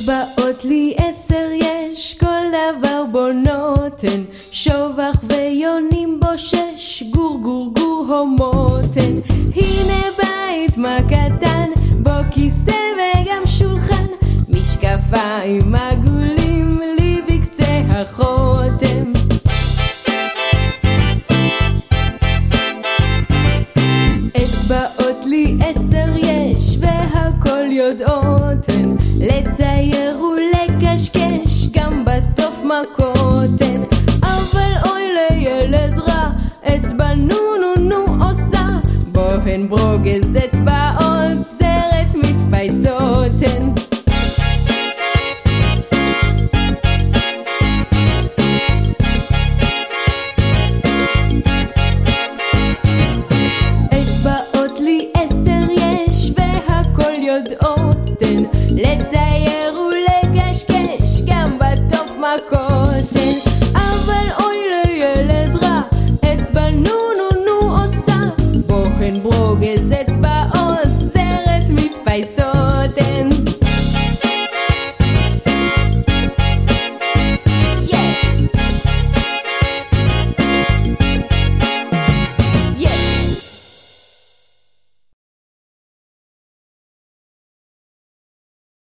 אצבעות לי עשר יש, כל דבר בו נותן, שובח ויונים בו שש, גור גור גור הומותן. הנה בית מה קטן, בו כיסא וגם שולחן, משקפיים עגולים לי בקצה החותם. אצבעות לי עשר יש, והכל יודעותן. לצייר ולקשקש, גם בתוף מכות הן. אבל אוי לילד רע, אצבע נו נו נו עושה, בו הן ברוגז אצבעות, בתוף